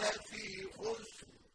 لفي خسر